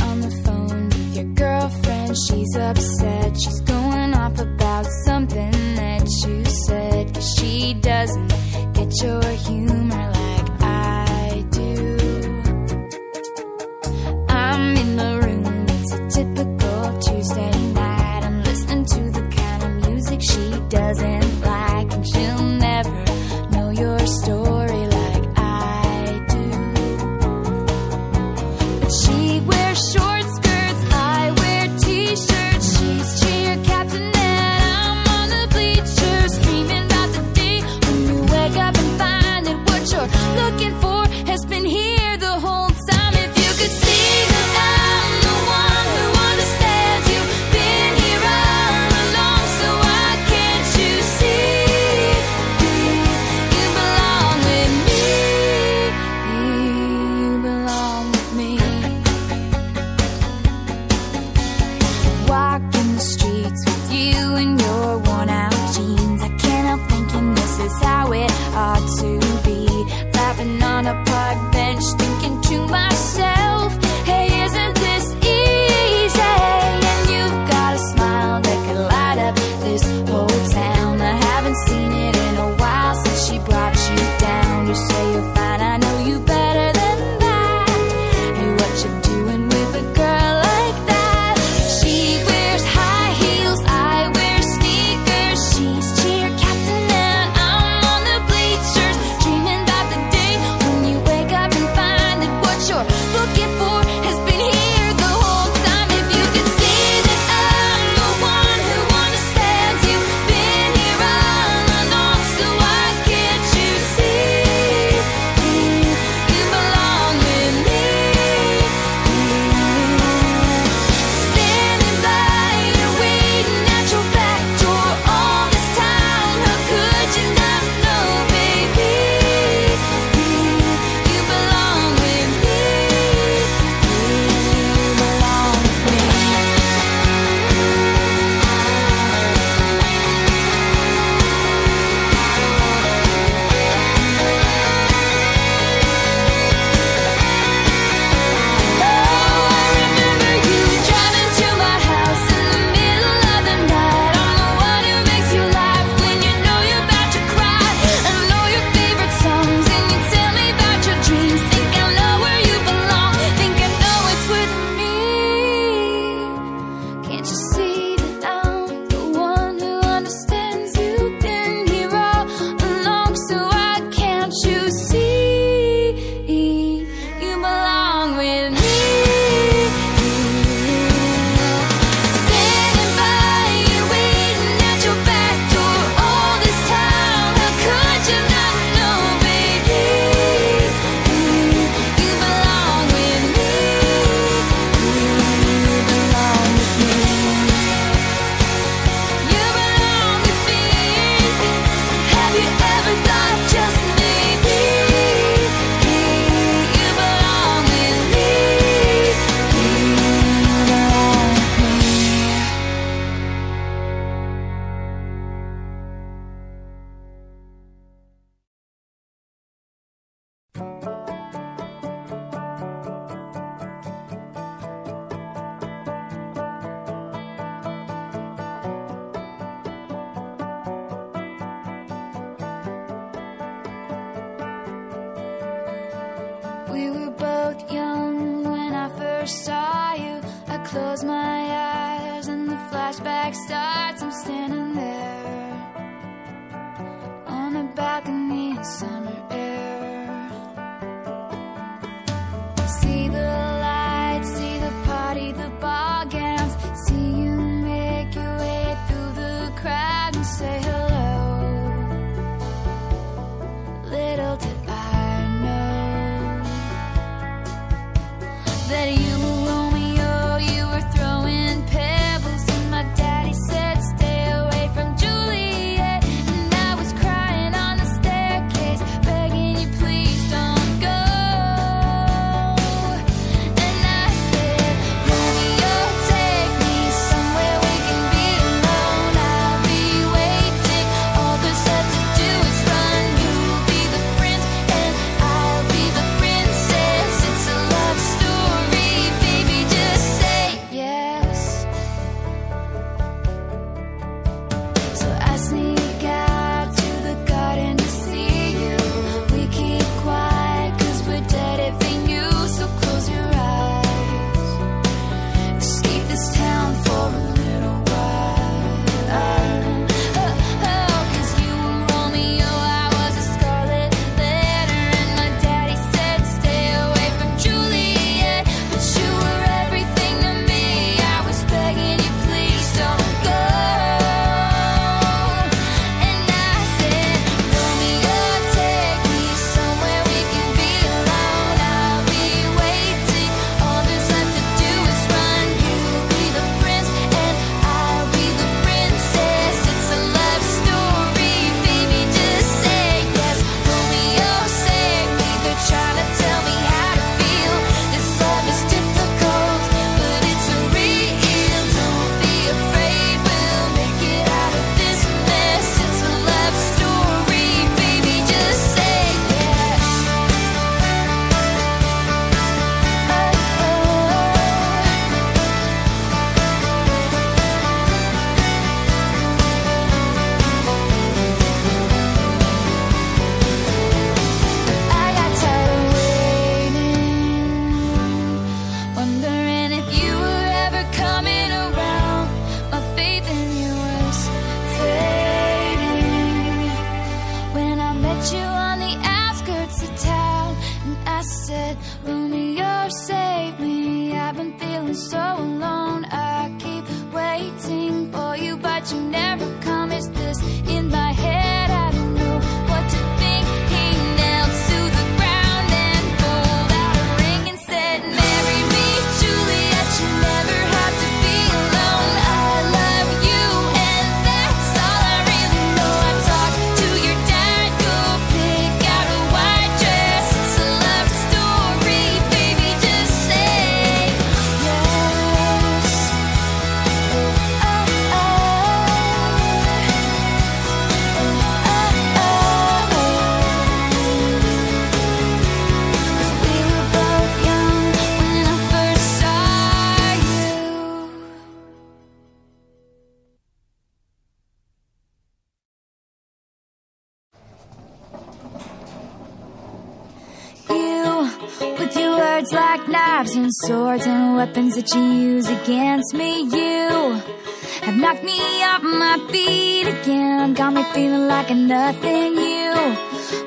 on the phone with your girlfriend, she's upset. that you you never knives and swords and weapons that you use against me, you have knocked me off my feet again. Got me feeling like a nothing. You,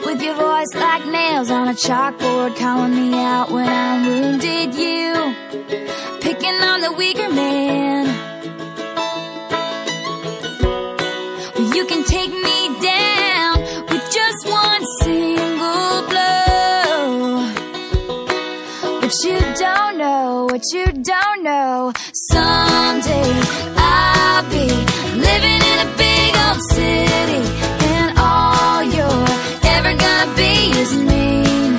with your voice like nails on a chalkboard, calling me out when I'm wounded. You, picking on the weaker man. You can take me what you don't know. Someday I'll be living in a big old city, and all you're ever gonna be is mean.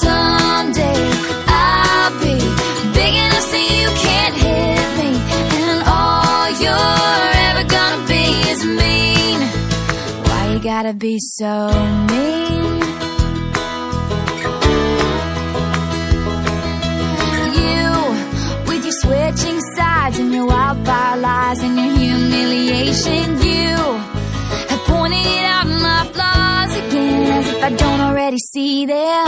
Someday I'll be big enough so you can't hit me, and all you're ever gonna be is mean. Why you gotta be so mean? Switching sides and your wildfire lies and your humiliation, you have pointed out my flaws again as if I don't already see them.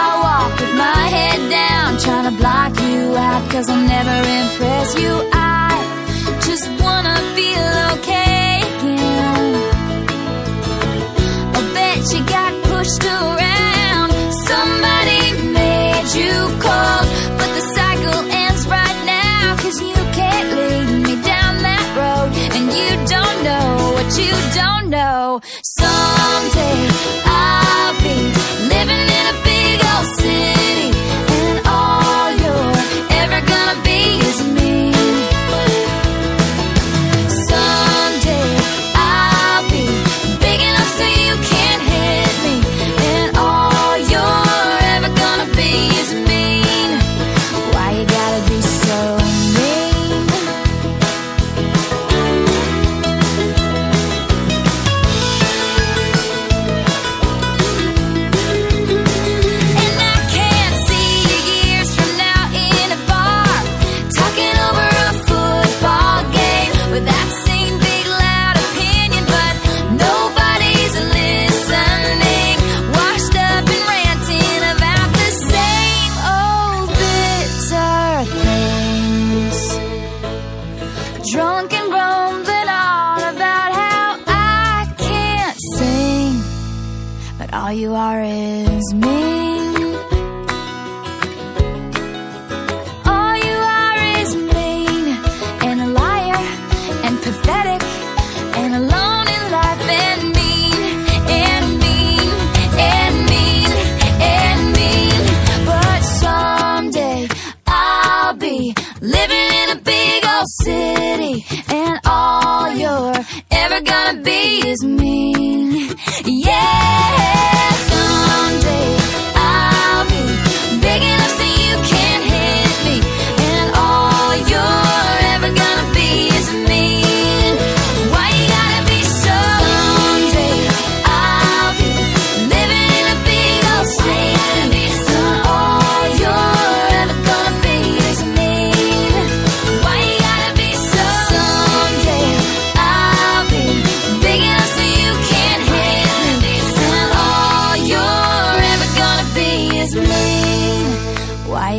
I walk with my head down, trying to block you out, cause I'll never impress you. I just wanna feel okay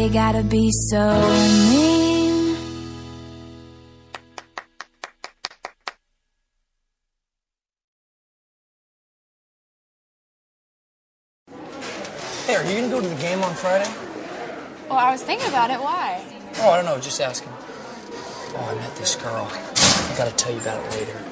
Why you gotta be so mean? Hey, are you gonna go to the game on Friday? Well, I was thinking about it. Why? Oh, I don't know, just asking. Oh, I met this girl. I gotta tell you about it later.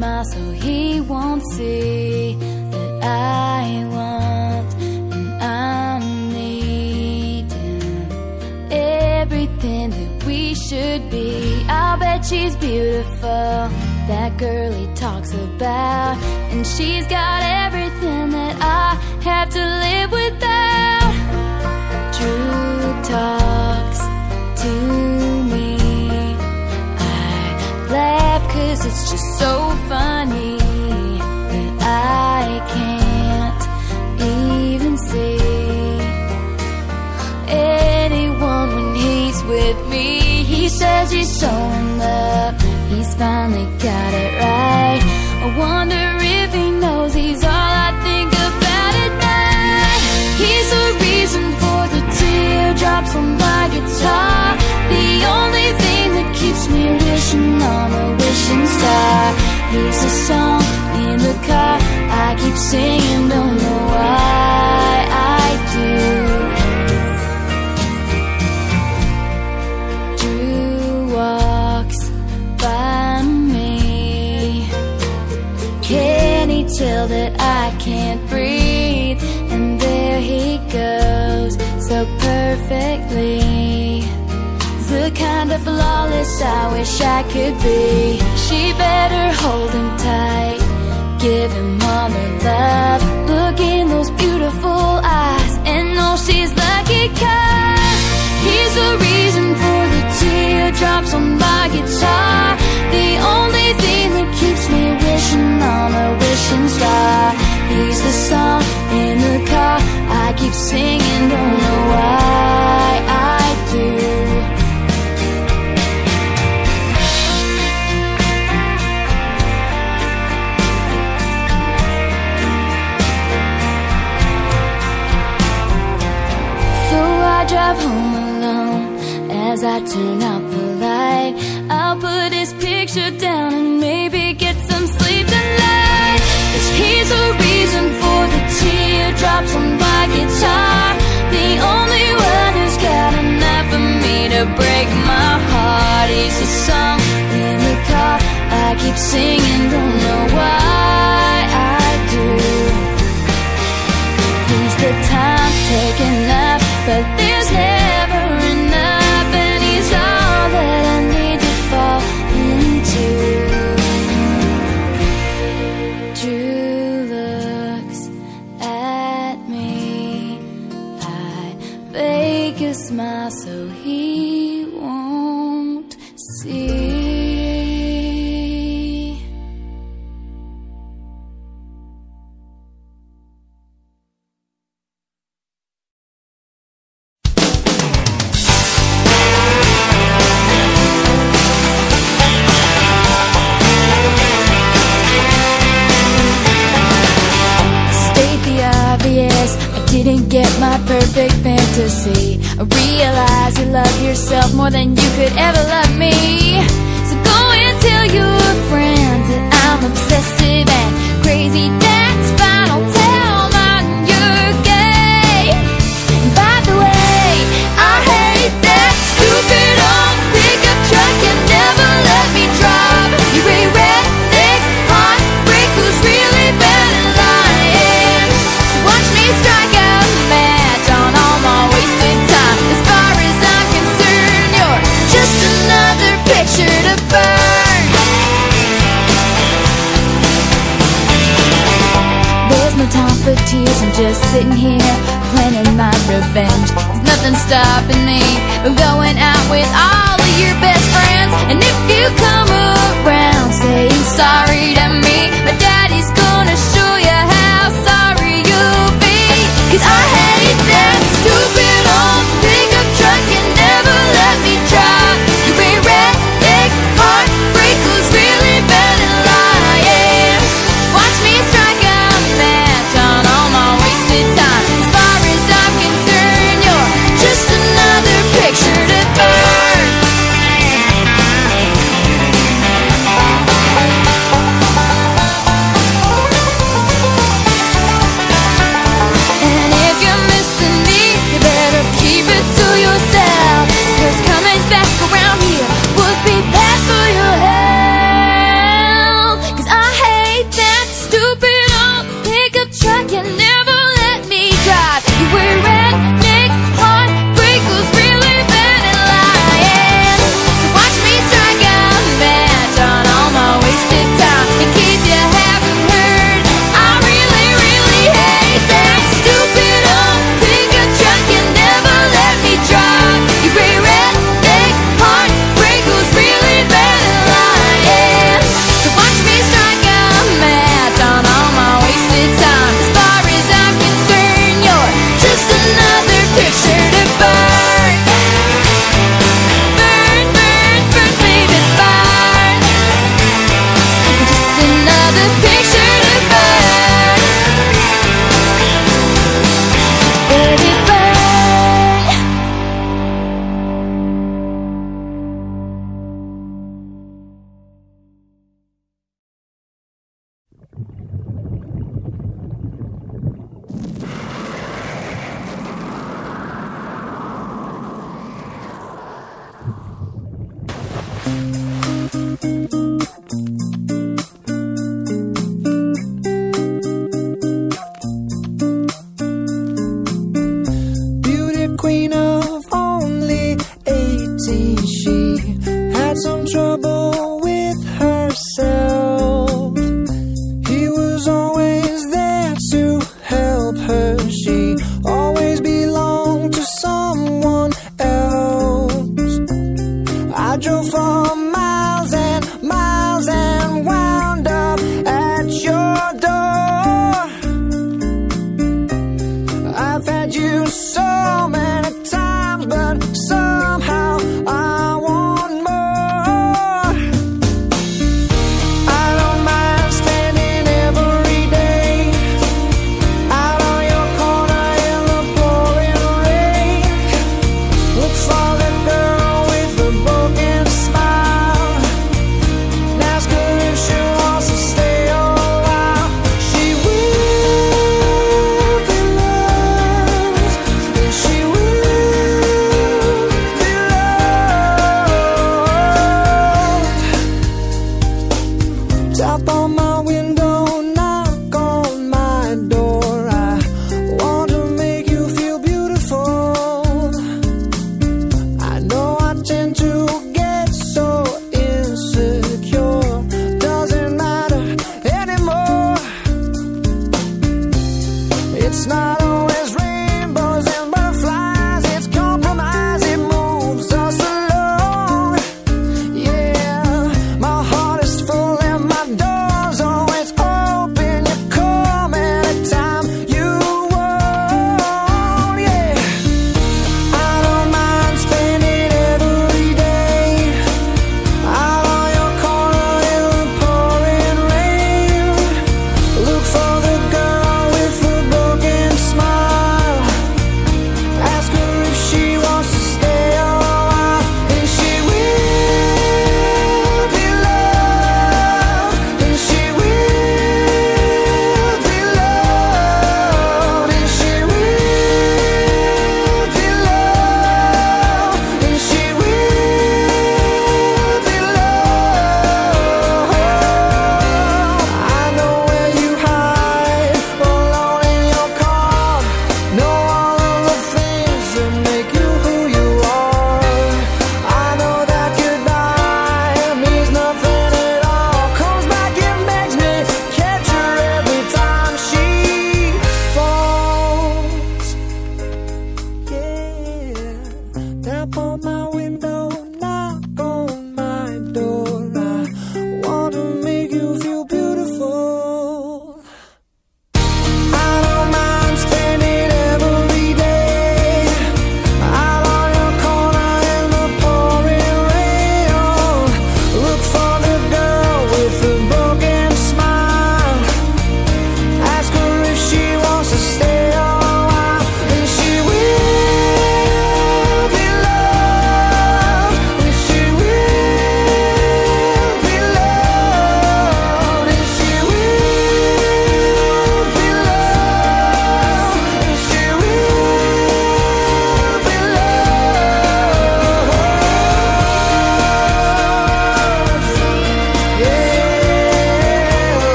Smile so he won't see that I want and I'm needing everything that we should be. I'll bet she's beautiful. That girl he talks about, and she's got everything that I have to live without. Drew talks to me. I laugh Cause it's just so funny that I can't even see anyone when he's with me. He says he's so in love, he's finally got it right. I wonder if he knows he's all I think about at night. He's the reason for the teardrops on my guitar. The only thing that keeps me wishing on a wishing star. He's a song in the car I keep singing, don't know why I do. Drew walks by me. Can he tell that I can't breathe? And there he goes so perfectly. Flawless I wish I could be. She better hold him tight. Give him all her love. Look in those beautiful eyes and know she's lucky cause he's the reason for the teardrops on my guitar. The only thing that keeps me wishing on a wishing star. He's the song in the car I keep singing, don't know why as I turn out the light. I'll put his picture down and maybe get some sleep tonight. Cause he's the reason for the teardrops on my guitar. The only one who's got enough for me to break my heart. He's the song in the car I keep singing, don't know why I than you could ever love just sitting here planning my revenge. There's nothing stopping me from going out with all of your best friends. And if you come around saying sorry to beauty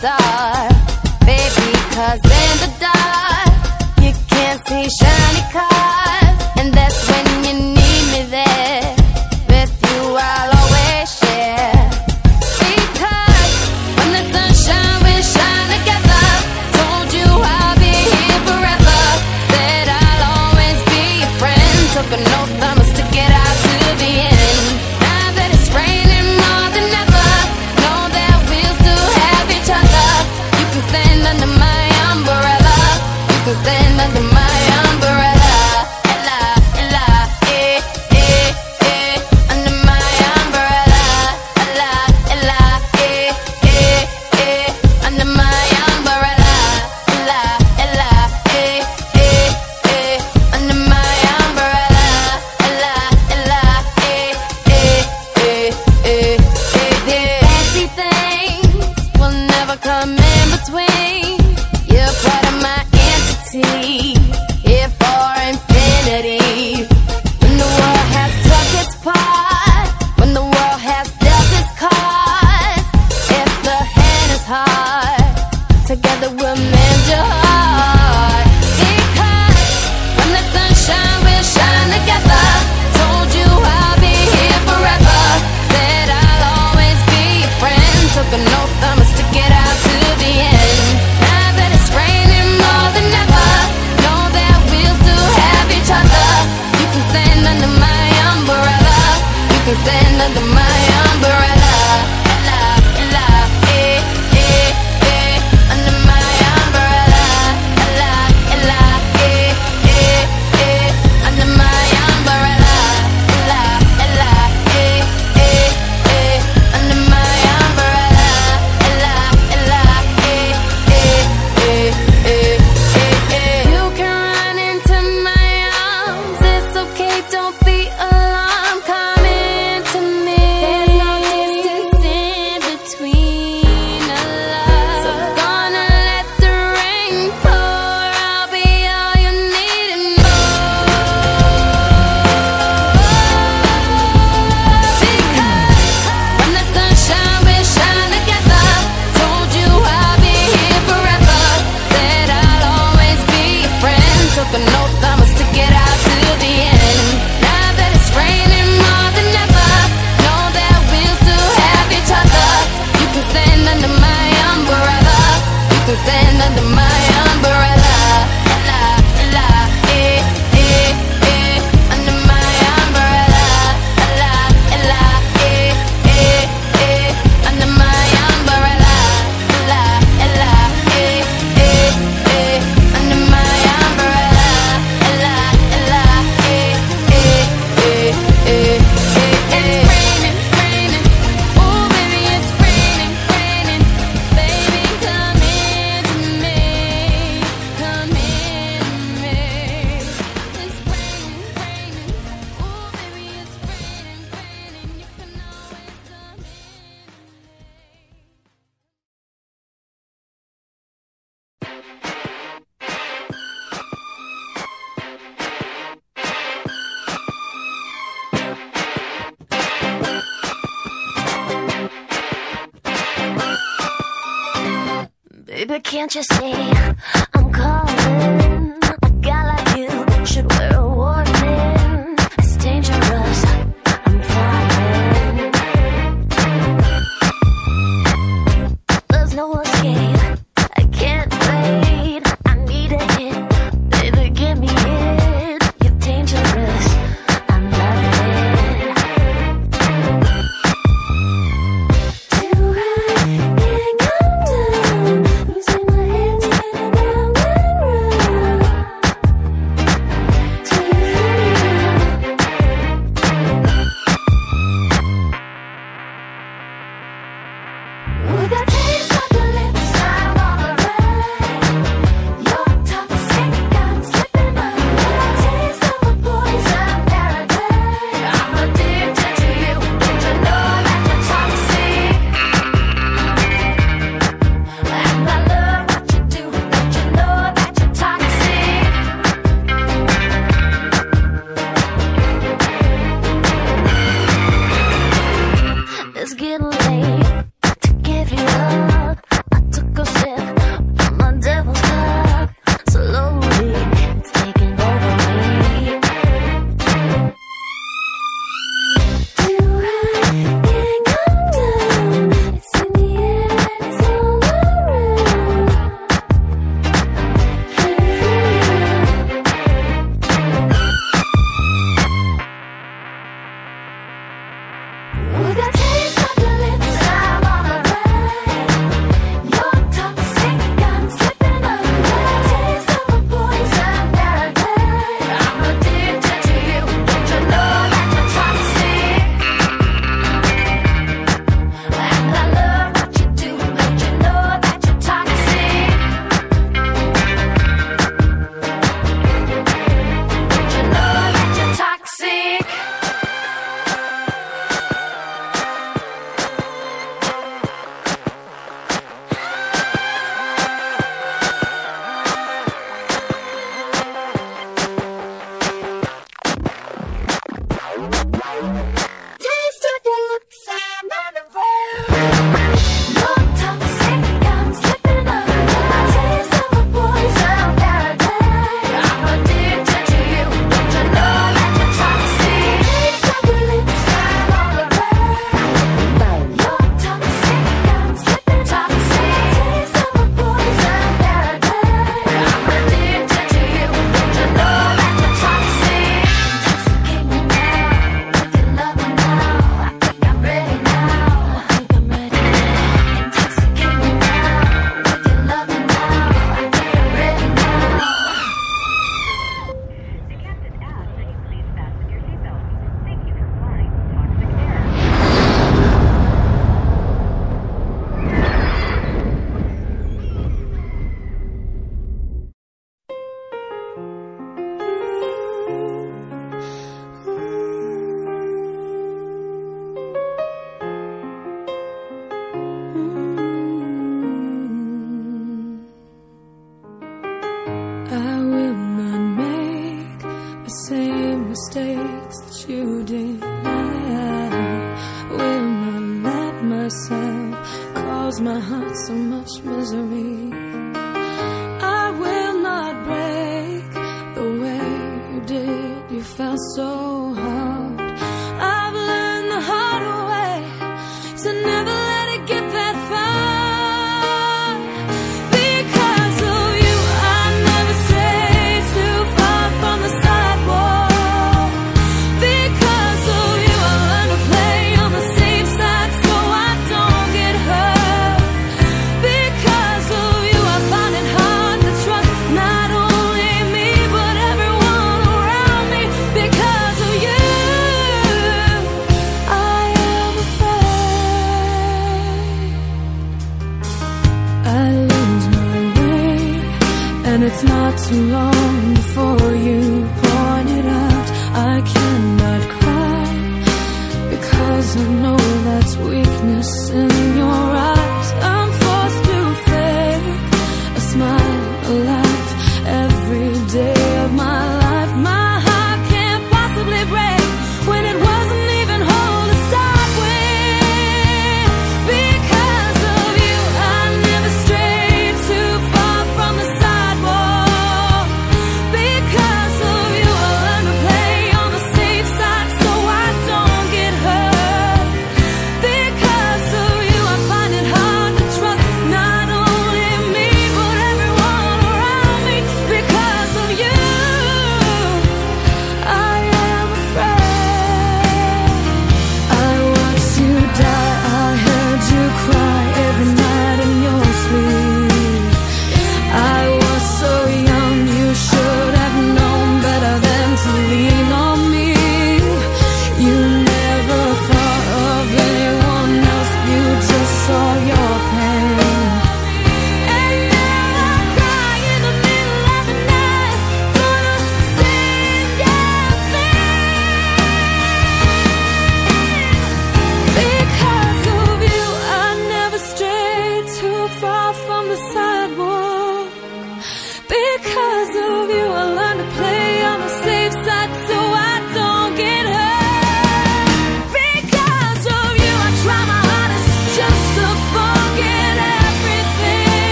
star, baby. Cause in the dark, you can't see shiny cars, and that's when you need me there.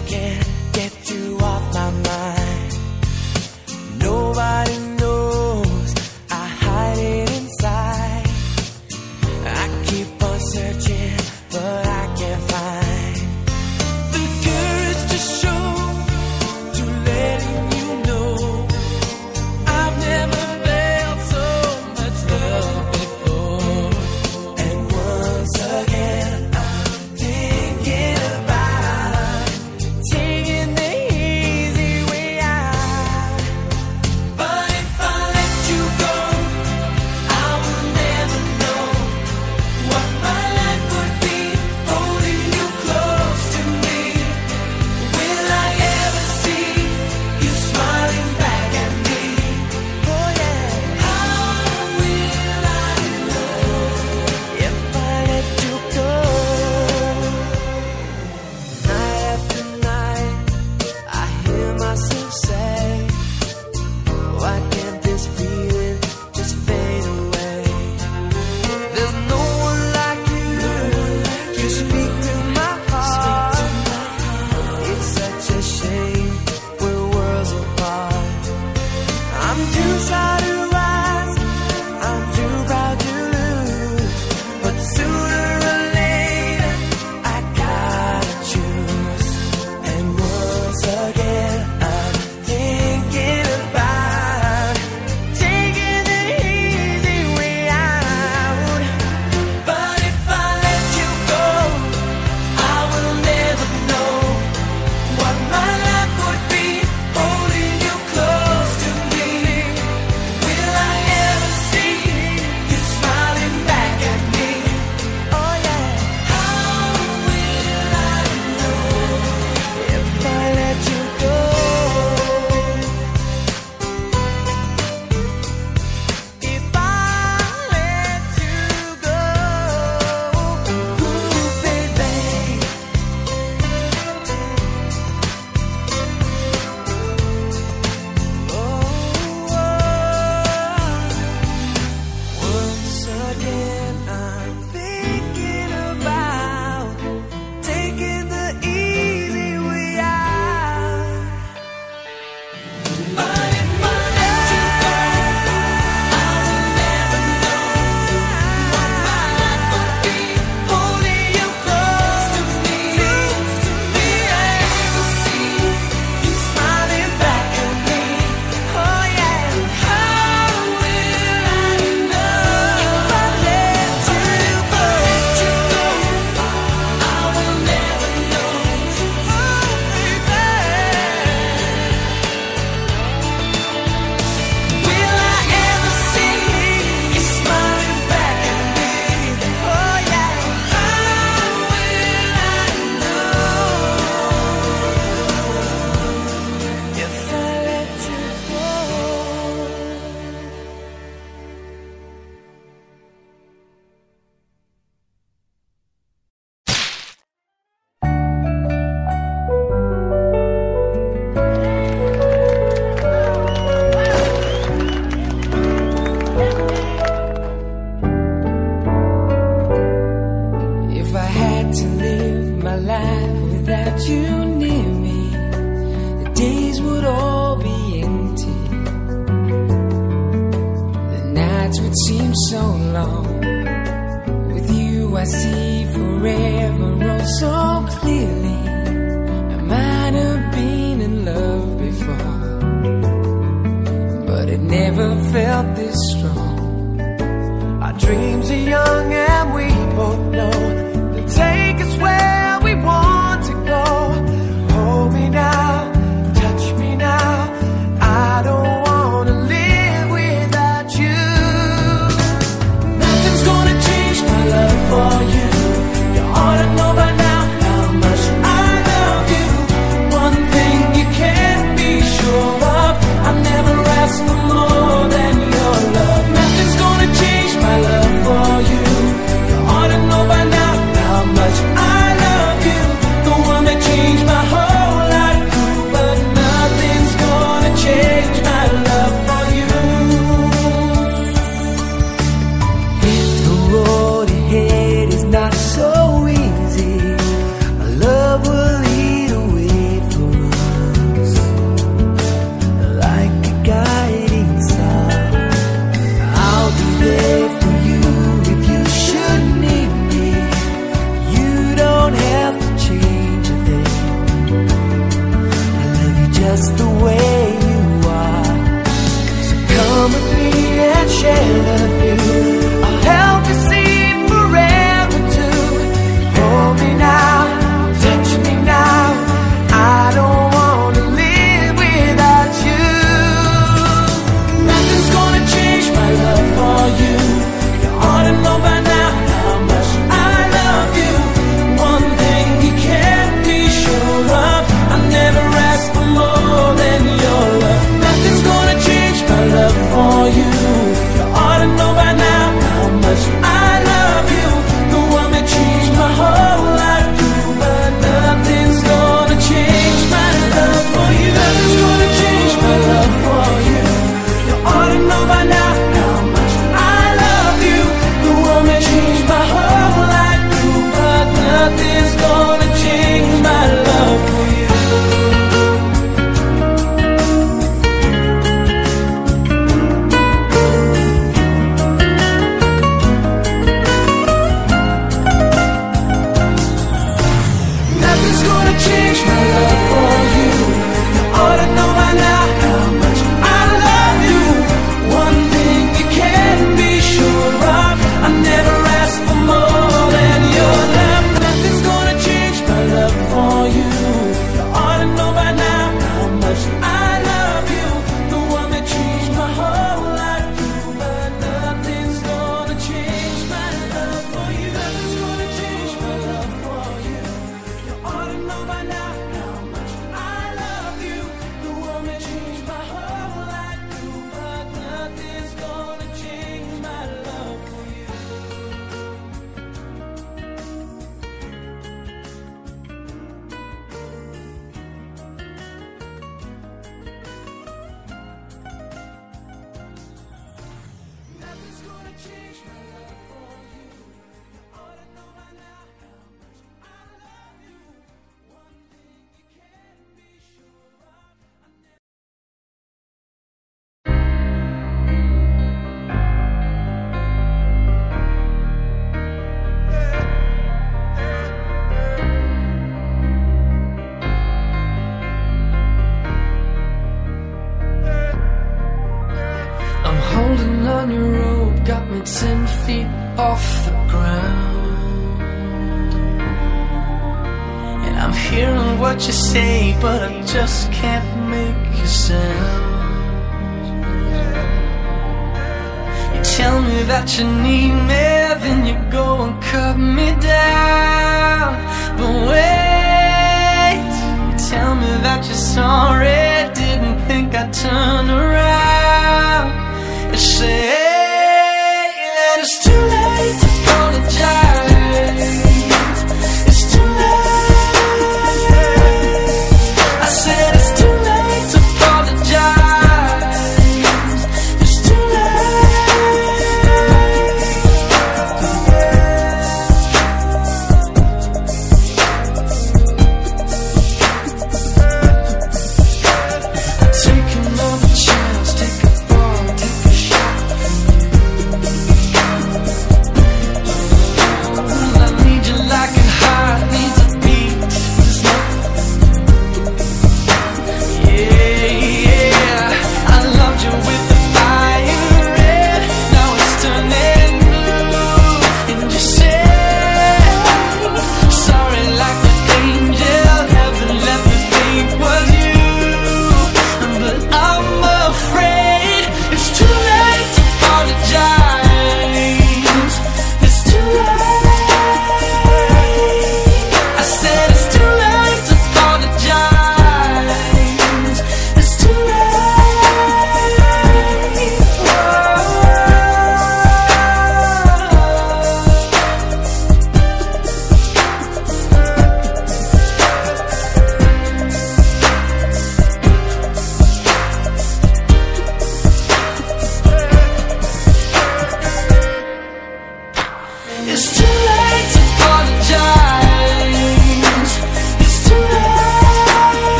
And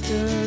for